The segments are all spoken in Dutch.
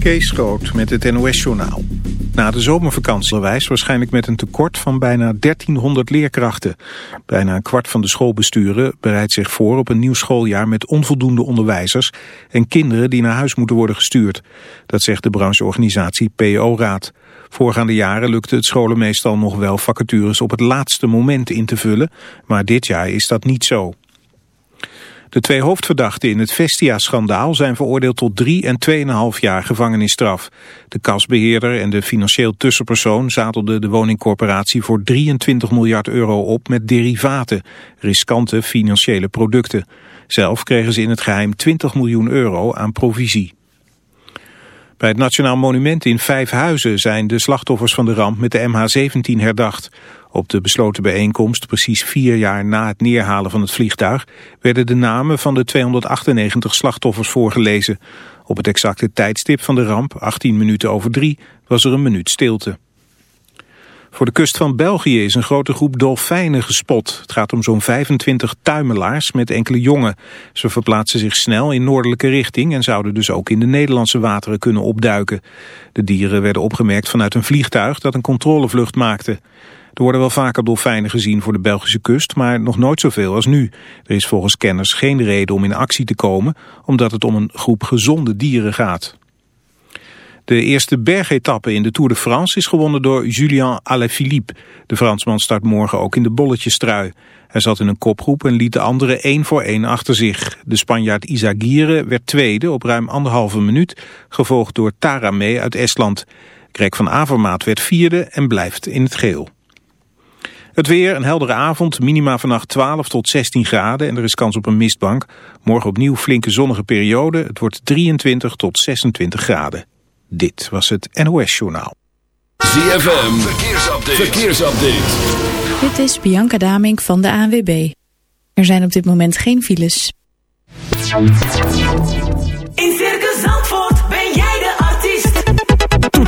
Kees Groot met het NOS-journaal. Na de zomervakantie wijs waarschijnlijk met een tekort van bijna 1300 leerkrachten. Bijna een kwart van de schoolbesturen bereidt zich voor op een nieuw schooljaar met onvoldoende onderwijzers en kinderen die naar huis moeten worden gestuurd. Dat zegt de brancheorganisatie PO-raad. Voorgaande jaren lukte het scholen meestal nog wel vacatures op het laatste moment in te vullen, maar dit jaar is dat niet zo. De twee hoofdverdachten in het Vestia-schandaal zijn veroordeeld tot drie en 2,5 jaar gevangenisstraf. De kasbeheerder en de financieel tussenpersoon zadelden de woningcorporatie voor 23 miljard euro op met derivaten, riskante financiële producten. Zelf kregen ze in het geheim 20 miljoen euro aan provisie. Bij het Nationaal Monument in Vijfhuizen zijn de slachtoffers van de ramp met de MH17 herdacht. Op de besloten bijeenkomst, precies vier jaar na het neerhalen van het vliegtuig, werden de namen van de 298 slachtoffers voorgelezen. Op het exacte tijdstip van de ramp, 18 minuten over drie, was er een minuut stilte. Voor de kust van België is een grote groep dolfijnen gespot. Het gaat om zo'n 25 tuimelaars met enkele jongen. Ze verplaatsen zich snel in noordelijke richting en zouden dus ook in de Nederlandse wateren kunnen opduiken. De dieren werden opgemerkt vanuit een vliegtuig dat een controlevlucht maakte. Er worden wel vaker dolfijnen gezien voor de Belgische kust, maar nog nooit zoveel als nu. Er is volgens kenners geen reden om in actie te komen, omdat het om een groep gezonde dieren gaat. De eerste bergetappe in de Tour de France is gewonnen door Julien Alaphilippe. De Fransman start morgen ook in de bolletjestrui. Hij zat in een kopgroep en liet de anderen één voor één achter zich. De Spanjaard Izagirre werd tweede op ruim anderhalve minuut, gevolgd door Taramé uit Estland. Greg van Avermaat werd vierde en blijft in het geel. Het weer, een heldere avond, minima vannacht 12 tot 16 graden en er is kans op een mistbank. Morgen opnieuw flinke zonnige periode, het wordt 23 tot 26 graden. Dit was het NOS Journaal. ZFM, verkeersupdate. verkeersupdate. Dit is Bianca Damink van de ANWB. Er zijn op dit moment geen files. In Circus Zandvoort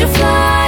you fly?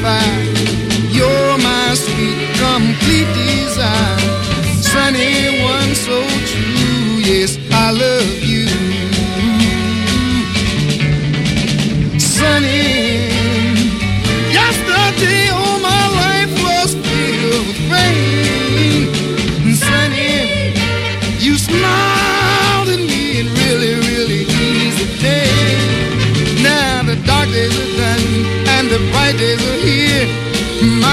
fire.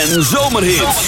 En zomerhits.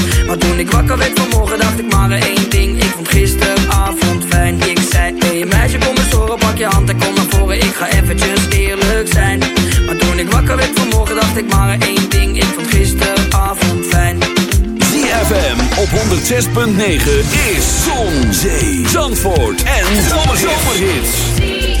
Maar toen ik wakker werd vanmorgen, dacht ik maar één ding. Ik vond gisteravond fijn. Ik zei, hey meisje, kom eens horen, pak je hand en kom naar voren. Ik ga eventjes eerlijk zijn. Maar toen ik wakker werd vanmorgen, dacht ik maar één ding. Ik vond gisteravond fijn. ZFM op 106.9 is Zon, Zee, Zandvoort en Zomerhits.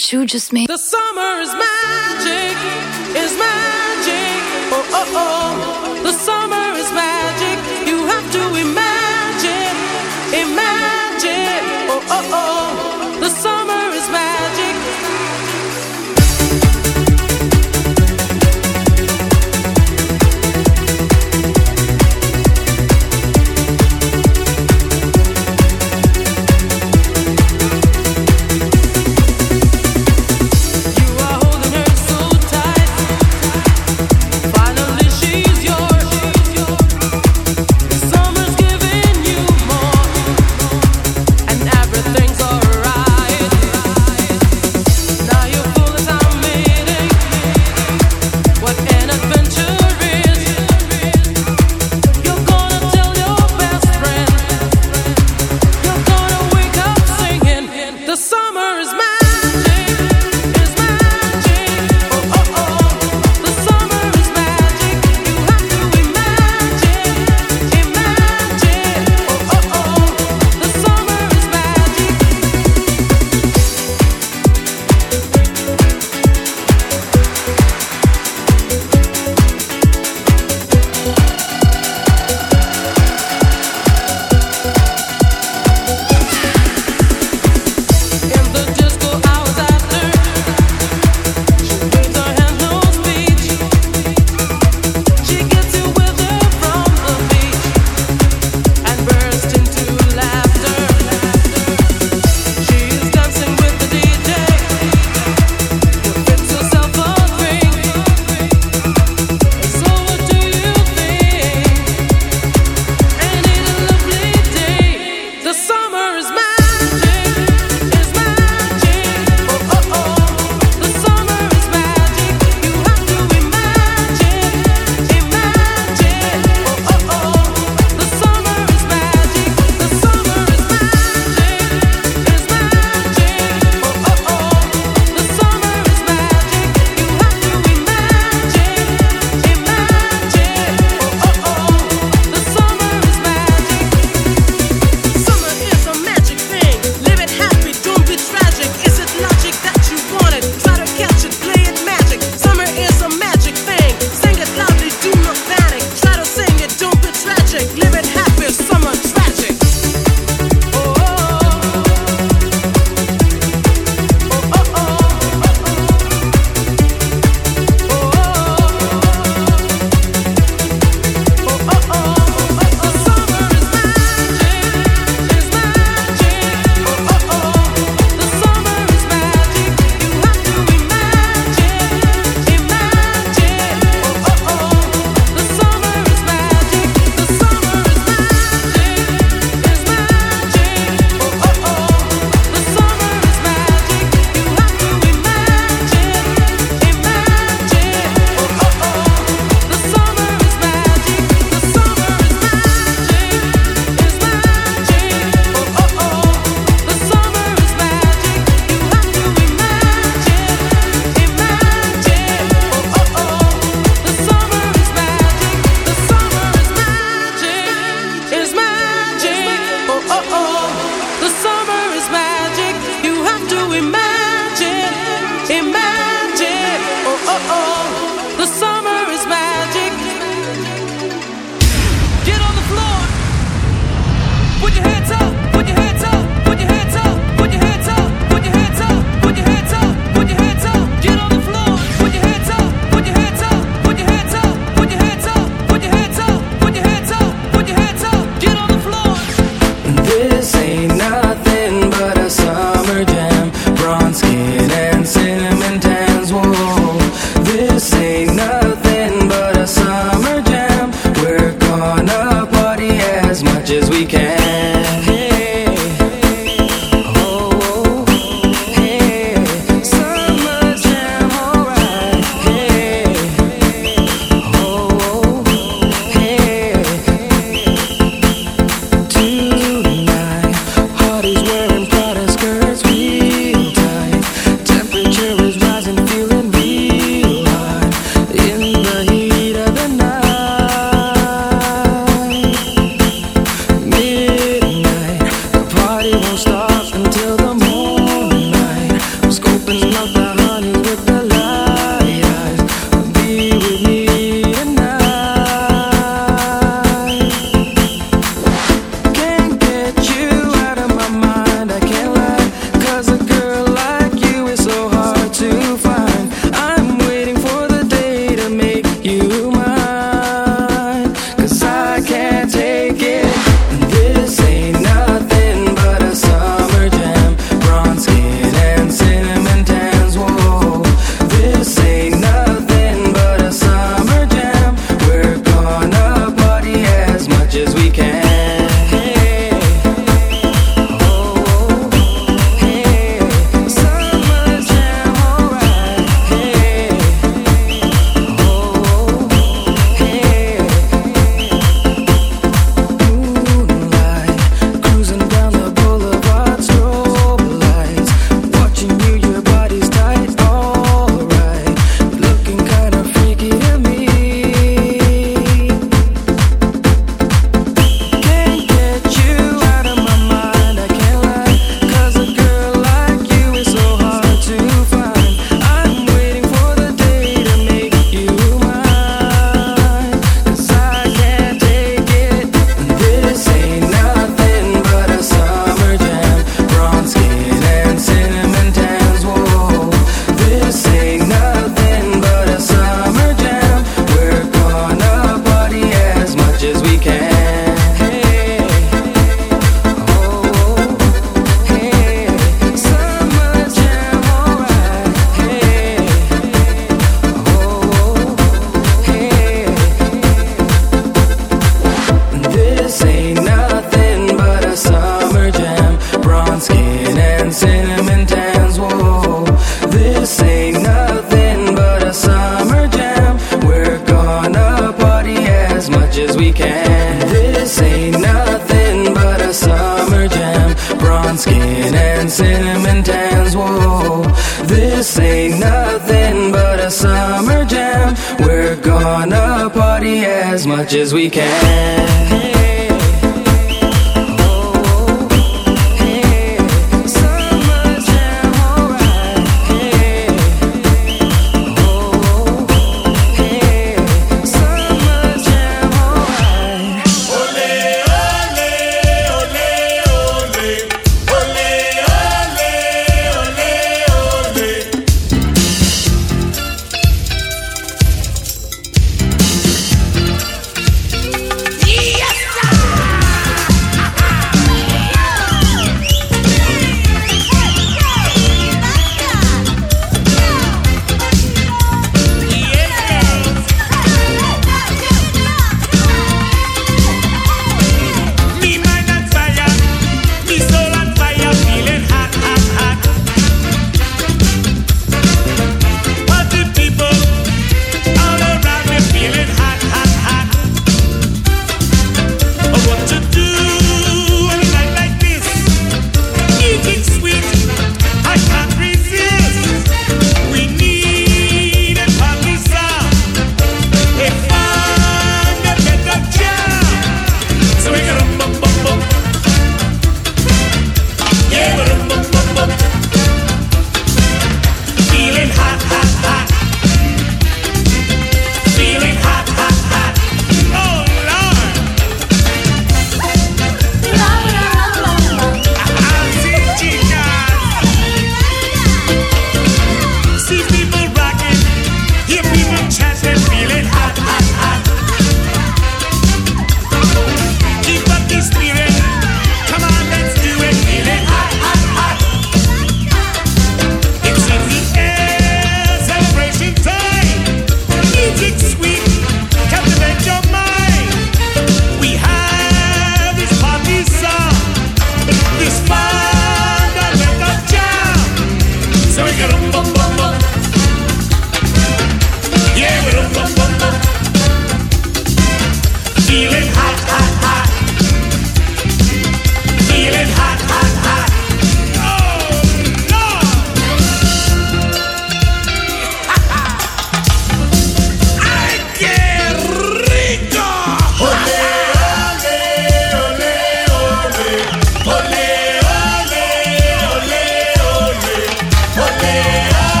What you just made. The summer is magic, is magic. Oh oh oh, the summer is magic. You have to imagine, imagine. Oh oh oh, the summer much as we can.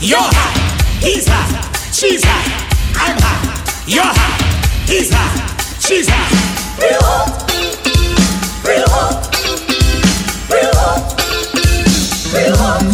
You're hot. He's hot. She's hot. I'm hot. You're hot. He's hot. She's hot. Real hot. Real hot. Real hot. Real hot.